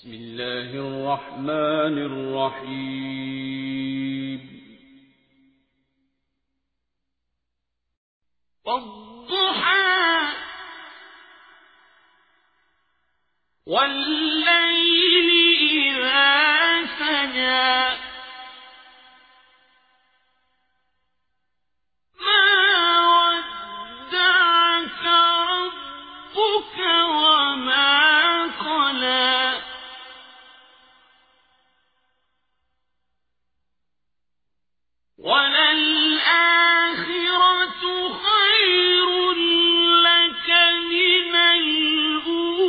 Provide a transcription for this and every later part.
بسم الله الرحمن الرحيم. والضحى والليل وللآخرة خير لك من الأولى.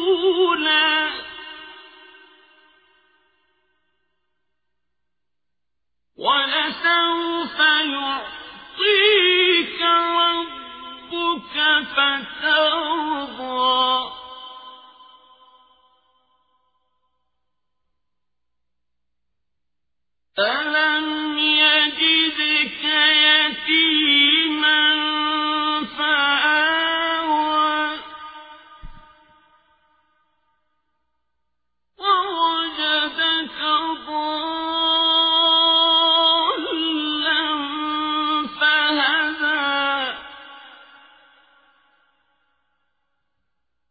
ولسوف يعطيك ربك فترضى. ألم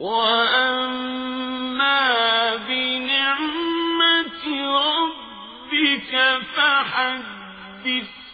وأما بنعمة ربك فحدث